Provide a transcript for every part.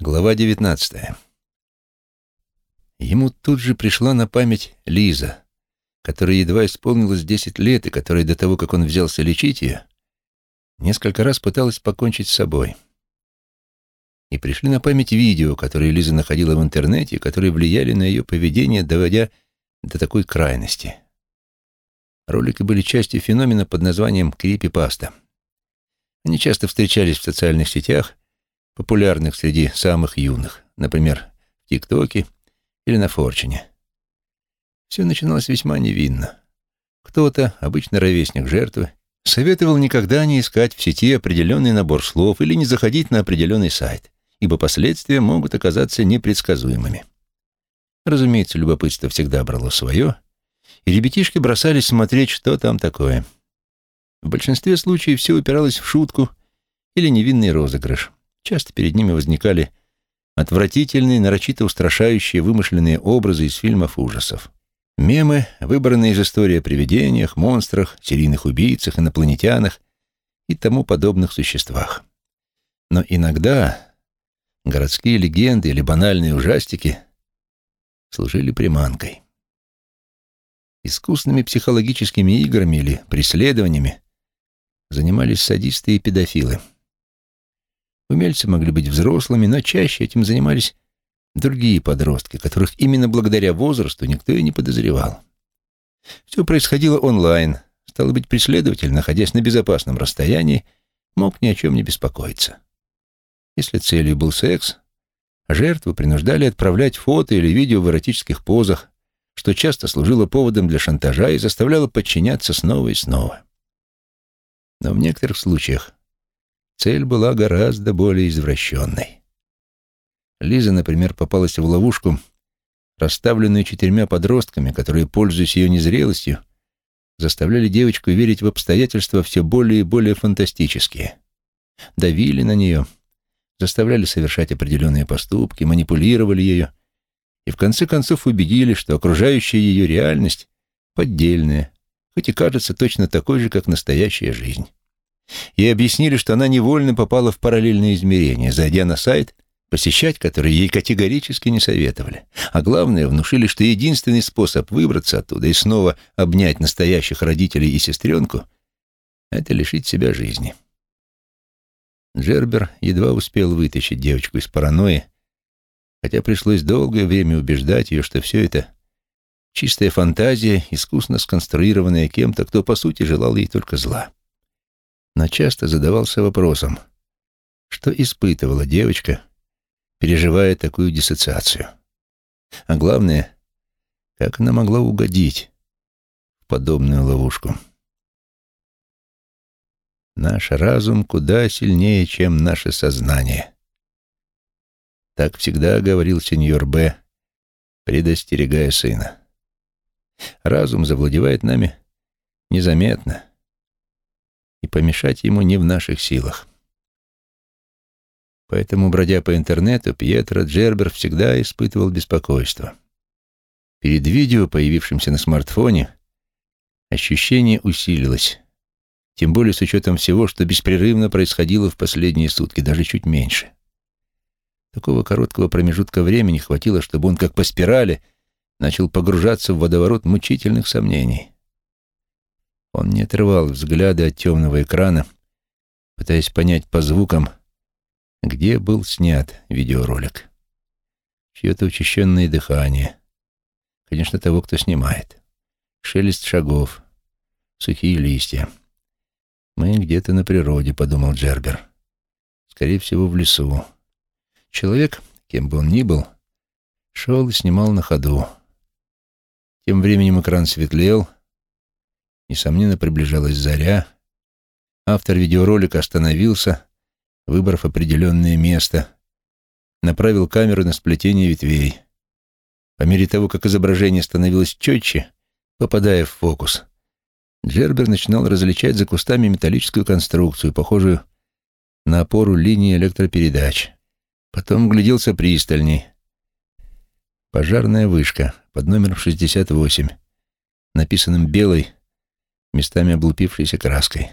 Глава девятнадцатая. Ему тут же пришла на память Лиза, которой едва исполнилось десять лет и которая до того, как он взялся лечить ее, несколько раз пыталась покончить с собой. И пришли на память видео, которые Лиза находила в интернете, которые влияли на ее поведение, доводя до такой крайности. Ролики были частью феномена под названием «крипипаста». Они часто встречались в социальных сетях, популярных среди самых юных, например, в ТикТоке или на Форчине. Все начиналось весьма невинно. Кто-то, обычно ровесник жертвы, советовал никогда не искать в сети определенный набор слов или не заходить на определенный сайт, ибо последствия могут оказаться непредсказуемыми. Разумеется, любопытство всегда брало свое, и ребятишки бросались смотреть, что там такое. В большинстве случаев все упиралось в шутку или невинный розыгрыш. Часто перед ними возникали отвратительные, нарочито устрашающие вымышленные образы из фильмов ужасов. Мемы, выбранные из истории о привидениях, монстрах, серийных убийцах, инопланетянах и тому подобных существах. Но иногда городские легенды или банальные ужастики служили приманкой. Искусными психологическими играми или преследованиями занимались садисты и педофилы – Умельцы могли быть взрослыми, но чаще этим занимались другие подростки, которых именно благодаря возрасту никто и не подозревал. Все происходило онлайн. Стало быть, преследователь, находясь на безопасном расстоянии, мог ни о чем не беспокоиться. Если целью был секс, жертву принуждали отправлять фото или видео в эротических позах, что часто служило поводом для шантажа и заставляло подчиняться снова и снова. Но в некоторых случаях Цель была гораздо более извращенной. Лиза, например, попалась в ловушку, расставленную четырьмя подростками, которые, пользуясь ее незрелостью, заставляли девочку верить в обстоятельства все более и более фантастические. Давили на нее, заставляли совершать определенные поступки, манипулировали ее и в конце концов убедили, что окружающая ее реальность поддельная, хоть и кажется точно такой же, как настоящая жизнь. Ей объяснили, что она невольно попала в параллельное измерение, зайдя на сайт, посещать который ей категорически не советовали. А главное, внушили, что единственный способ выбраться оттуда и снова обнять настоящих родителей и сестренку — это лишить себя жизни. Джербер едва успел вытащить девочку из паранойи, хотя пришлось долгое время убеждать ее, что все это — чистая фантазия, искусно сконструированная кем-то, кто, по сути, желал ей только зла но часто задавался вопросом, что испытывала девочка, переживая такую диссоциацию. А главное, как она могла угодить в подобную ловушку. Наш разум куда сильнее, чем наше сознание. Так всегда говорил сеньор Б, предостерегая сына. Разум завладевает нами незаметно, и помешать ему не в наших силах. Поэтому, бродя по интернету, Пьетро Джербер всегда испытывал беспокойство. Перед видео, появившимся на смартфоне, ощущение усилилось, тем более с учетом всего, что беспрерывно происходило в последние сутки, даже чуть меньше. Такого короткого промежутка времени хватило, чтобы он, как по спирали, начал погружаться в водоворот мучительных сомнений. Он не отрывал взгляда от темного экрана, пытаясь понять по звукам, где был снят видеоролик. Чье-то учащенное дыхание. Конечно, того, кто снимает. Шелест шагов. Сухие листья. «Мы где-то на природе», — подумал Джербер. «Скорее всего, в лесу». Человек, кем бы он ни был, шел и снимал на ходу. Тем временем экран светлел — Несомненно, приближалась заря. Автор видеоролика остановился, выбрав определенное место, направил камеру на сплетение ветвей. По мере того, как изображение становилось четче, попадая в фокус, Джербер начинал различать за кустами металлическую конструкцию, похожую на опору линии электропередач. Потом гляделся пристальней. Пожарная вышка под номером 68, написанным белой, местами облупившейся краской.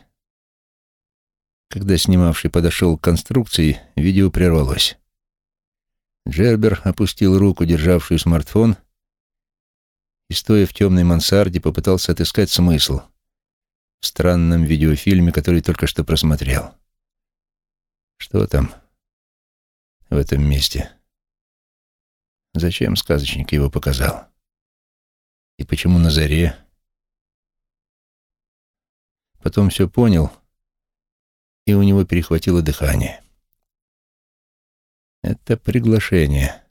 Когда снимавший подошел к конструкции, видео прервалось. Джербер опустил руку, державшую смартфон, и, стоя в темной мансарде, попытался отыскать смысл в странном видеофильме, который только что просмотрел. Что там в этом месте? Зачем сказочник его показал? И почему на заре? Потом все понял, и у него перехватило дыхание. Это приглашение.